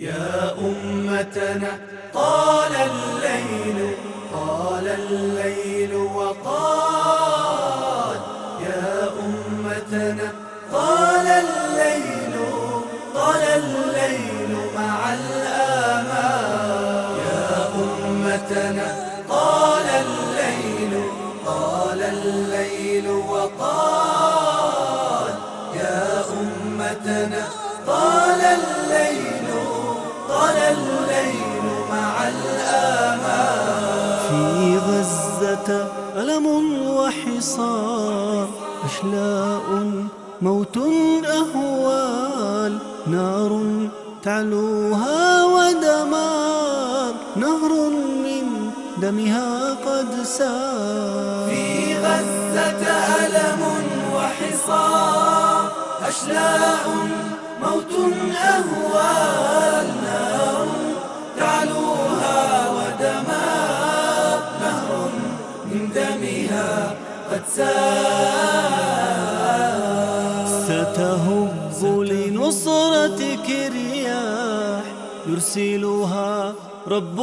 يا أمتنا طال الليل طال الليل وطال. يا أمتنا طال الليل طال الليل مع الآمال يا أمتنا طال الليل طال الليل وطال. يا أمتنا طال الليل الليل مع الآمال في غزة ألم وحصار أشلاء موت أهوال. نار تعلوها ودمار نهر من دمها قد سار في غزة ألم وحصار أشلاء موت أهوال. قد ستهب لنصرتك رياح يرسلها رب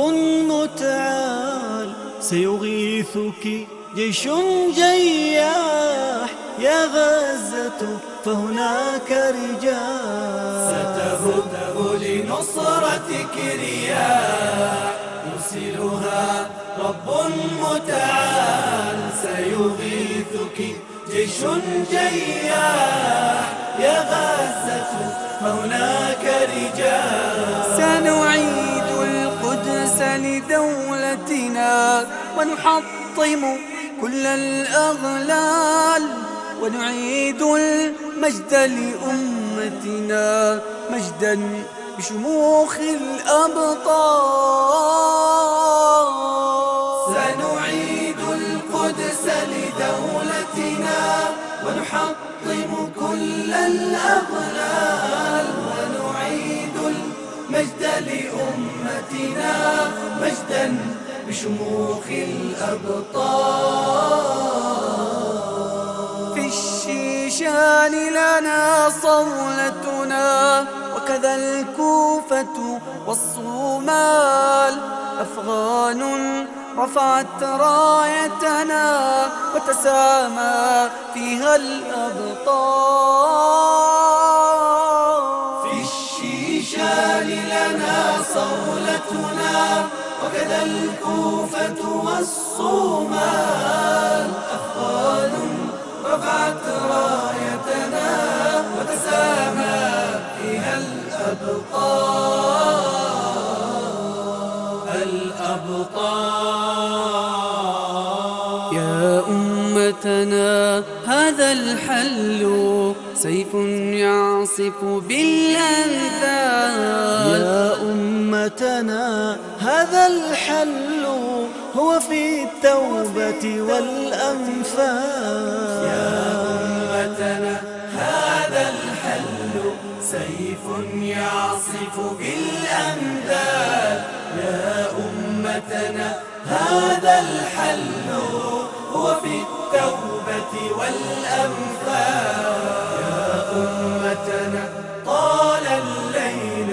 متعال. سيغيثك جيش جياح يا غزة فهناك رجال. ستهب لنصرتك رياح يرسلها رب متعال. سيغيثك جيش جياح يا غزة هناك رجال. سنعيد القدس لدولتنا ونحطم كل الأغلال ونعيد المجد لأمتنا مجدا بشموخ الأبطال. ونحطم كل الأغلال ونعيد المجد لأمتنا مجدا بشموخ الأبطال. في الشيشان لنا صولتنا وكذا الكوفة والصومال أفغان رفعت رايتنا وتسامى فيها الأبطال. في الشيشان لنا صولتنا وكذا الكوفة والصومال. أمتنا هذا الحل سيف يعصف بالأنثال يا أمتنا هذا الحل هو في التوبة والأنفال يا أمتنا هذا الحل سيف يعصف بالأمثال يا أمتنا هذا الحل هو في والأمثال يا أمتنا طال الليل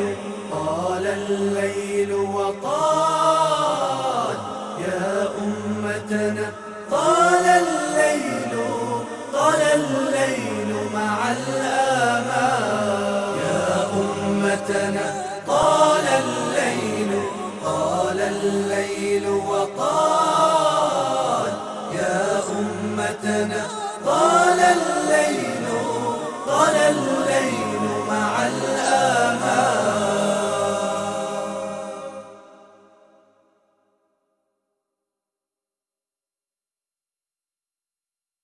طال الليل وطال يا أمتنا طال الليل طال الليل مع الآمال. رحمتنا طال